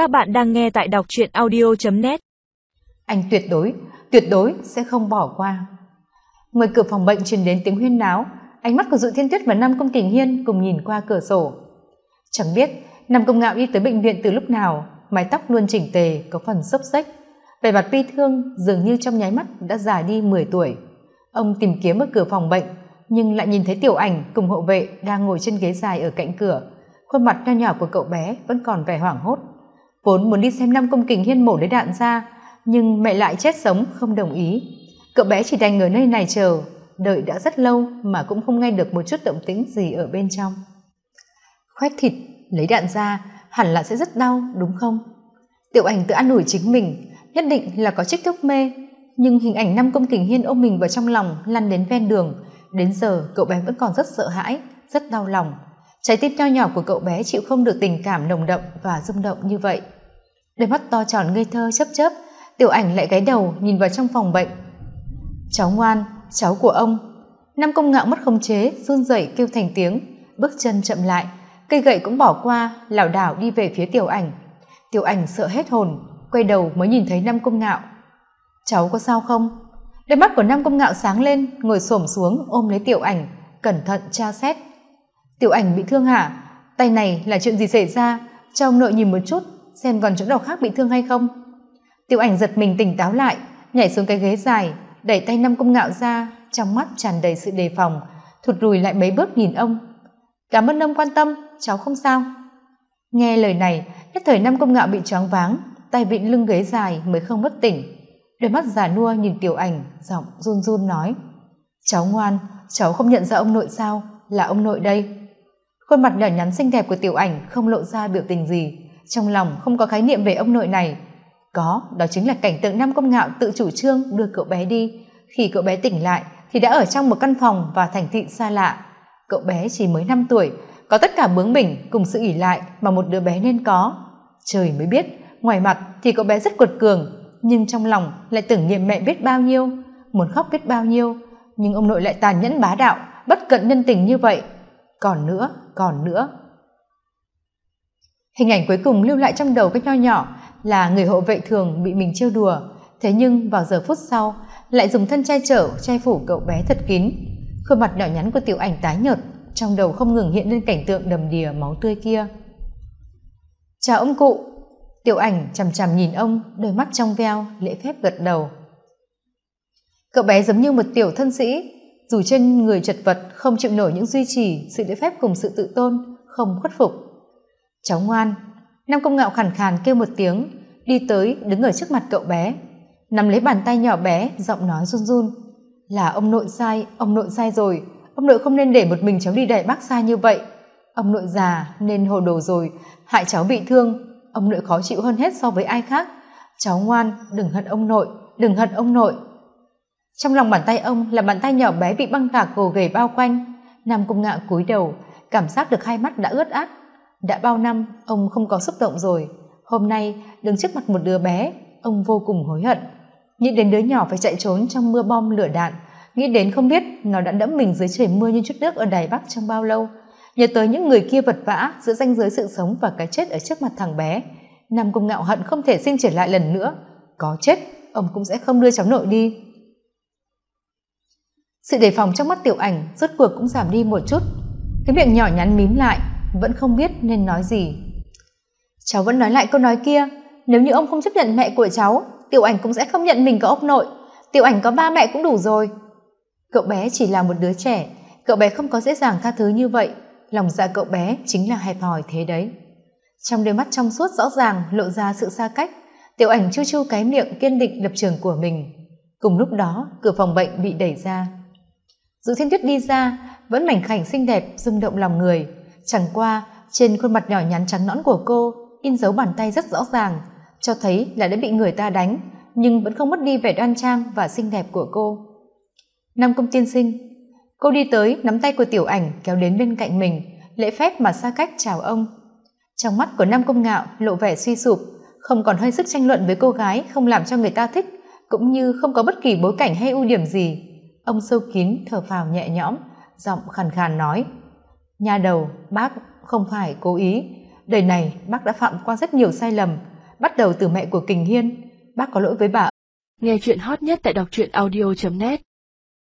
Các bạn đang nghe tại đọc truyện audio.net Anh tuyệt đối, tuyệt đối sẽ không bỏ qua. Ngoài cửa phòng bệnh truyền đến tiếng huyên náo, ánh mắt của Dụ Thiên Tuyết và Nam Công Kình Hiên cùng nhìn qua cửa sổ. Chẳng biết Nam Công Ngạo đi tới bệnh viện từ lúc nào, mái tóc luôn chỉnh tề, có phần xốc xếch. Vẻ mặt bi thương dường như trong nháy mắt đã già đi 10 tuổi. Ông tìm kiếm ở cửa phòng bệnh, nhưng lại nhìn thấy tiểu ảnh cùng hộ vệ đang ngồi trên ghế dài ở cạnh cửa. Khuôn mặt nho nhỏ của cậu bé vẫn còn vẻ hoảng hốt vốn muốn đi xem năm công kình hiên mổ lấy đạn ra, nhưng mẹ lại chết sống, không đồng ý. Cậu bé chỉ đành ở nơi này chờ, đợi đã rất lâu mà cũng không nghe được một chút động tĩnh gì ở bên trong. Khoét thịt, lấy đạn ra, hẳn là sẽ rất đau, đúng không? Tiểu ảnh tự an ủi chính mình, nhất định là có trích thuốc mê. Nhưng hình ảnh năm công kình hiên ôm mình vào trong lòng lăn đến ven đường. Đến giờ, cậu bé vẫn còn rất sợ hãi, rất đau lòng trái tim nho nhỏ của cậu bé chịu không được tình cảm nồng đậm và rung động như vậy. Đôi mắt to tròn ngây thơ chớp chớp, tiểu ảnh lại gáy đầu nhìn vào trong phòng bệnh. Cháu ngoan, cháu của ông. Nam công ngạo mất khống chế, run rẩy kêu thành tiếng, bước chân chậm lại, cây gậy cũng bỏ qua, lảo đảo đi về phía tiểu ảnh. Tiểu ảnh sợ hết hồn, quay đầu mới nhìn thấy Nam công ngạo. Cháu có sao không? Đôi mắt của Nam công ngạo sáng lên, ngồi xổm xuống ôm lấy tiểu ảnh, cẩn thận tra xét tiểu ảnh bị thương hả? Tay này là chuyện gì xảy ra? Cho ông nội nhìn một chút, xem còn chỗ nào khác bị thương hay không. Tiểu ảnh giật mình tỉnh táo lại, nhảy xuống cái ghế dài, đẩy tay năm công ngạo ra, trong mắt tràn đầy sự đề phòng, thụt lùi lại mấy bước nhìn ông. Cảm ơn ông quan tâm, cháu không sao. Nghe lời này, nhất thời năm công ngạo bị choáng váng, tay vịn lưng ghế dài mới không bất tỉnh. Đôi mắt già nua nhìn tiểu ảnh, giọng run run nói, cháu ngoan, cháu không nhận ra ông nội sao? Là ông nội đây khuôn mặt nhỏ nhắn xinh đẹp của tiểu ảnh không lộ ra biểu tình gì. Trong lòng không có khái niệm về ông nội này. Có, đó chính là cảnh tượng năm công ngạo tự chủ trương đưa cậu bé đi. Khi cậu bé tỉnh lại thì đã ở trong một căn phòng và thành thị xa lạ. Cậu bé chỉ mới năm tuổi, có tất cả bướng bỉnh cùng sự ỉ lại mà một đứa bé nên có. Trời mới biết, ngoài mặt thì cậu bé rất cuột cường, nhưng trong lòng lại tưởng niệm mẹ biết bao nhiêu, muốn khóc biết bao nhiêu. Nhưng ông nội lại tàn nhẫn bá đạo, bất cận nhân tình như vậy còn nữa còn nữa. Hình ảnh cuối cùng lưu lại trong đầu cái nho nhỏ là người hộ vệ thường bị mình trêu đùa. Thế nhưng vào giờ phút sau, lại dùng thân che chở, che phủ cậu bé thật kín. Khuôn mặt nhỏ nhắn của tiểu ảnh tái nhợt, trong đầu không ngừng hiện lên cảnh tượng đầm đìa máu tươi kia. Chào ông cụ. Tiểu ảnh chằm chằm nhìn ông, đôi mắt trong veo, lễ phép gật đầu. Cậu bé giống như một tiểu thân sĩ dù trên người chật vật, không chịu nổi những duy trì sự lễ phép cùng sự tự tôn, không khuất phục. Cháu ngoan, nam công ngạo khàn khàn kêu một tiếng, đi tới, đứng ở trước mặt cậu bé. Nắm lấy bàn tay nhỏ bé, giọng nói run run. Là ông nội sai, ông nội sai rồi. Ông nội không nên để một mình cháu đi đại bác xa như vậy. Ông nội già, nên hồ đồ rồi. Hại cháu bị thương. Ông nội khó chịu hơn hết so với ai khác. Cháu ngoan, đừng hận ông nội, đừng hận ông nội trong lòng bàn tay ông là bàn tay nhỏ bé bị băng gạc gồ ghề bao quanh. Nam cung ngạo cúi đầu, cảm giác được hai mắt đã ướt át. Đã bao năm, ông không có xúc động rồi. Hôm nay, đứng trước mặt một đứa bé, ông vô cùng hối hận. Nghĩ đến đứa nhỏ phải chạy trốn trong mưa bom lửa đạn. Nghĩ đến không biết nó đã đẫm mình dưới trời mưa như chút nước ở đài bắc trong bao lâu. Nhớ tới những người kia vật vã giữa ranh giới sự sống và cái chết ở trước mặt thằng bé. Nam cung ngạo hận không thể sinh trở lại lần nữa. Có chết, ông cũng sẽ không đưa cháu nội đi sự đề phòng trong mắt tiểu ảnh rốt cuộc cũng giảm đi một chút. Cái miệng nhỏ nhắn mím lại, vẫn không biết nên nói gì. Cháu vẫn nói lại câu nói kia, nếu như ông không chấp nhận mẹ của cháu, tiểu ảnh cũng sẽ không nhận mình có ông nội. Tiểu ảnh có ba mẹ cũng đủ rồi. Cậu bé chỉ là một đứa trẻ, cậu bé không có dễ dàng tha thứ như vậy. Lòng dạ cậu bé chính là hẹp hòi thế đấy. Trong đôi mắt trong suốt rõ ràng lộ ra sự xa cách, tiểu ảnh chu chu cái miệng kiên định lập trường của mình. Cùng lúc đó, cửa phòng bệnh bị đẩy ra dự thiên tuyết đi ra, vẫn mảnh khảnh xinh đẹp, rung động lòng người. Chẳng qua, trên khuôn mặt nhỏ nhắn trắng nõn của cô, in dấu bàn tay rất rõ ràng, cho thấy là đã bị người ta đánh, nhưng vẫn không mất đi vẻ đoan trang và xinh đẹp của cô. Nam công tiên sinh, cô đi tới nắm tay của tiểu ảnh kéo đến bên cạnh mình, lễ phép mà xa cách chào ông. Trong mắt của nam công ngạo lộ vẻ suy sụp, không còn hơi sức tranh luận với cô gái không làm cho người ta thích, cũng như không có bất kỳ bối cảnh hay ưu điểm gì ông sâu kín thở phào nhẹ nhõm, giọng khàn khàn nói, nhà đầu, bác không phải cố ý. Đời này bác đã phạm qua rất nhiều sai lầm, bắt đầu từ mẹ của kình hiên. Bác có lỗi với bà. Nghe chuyện hot nhất tại đọc truyện audio net.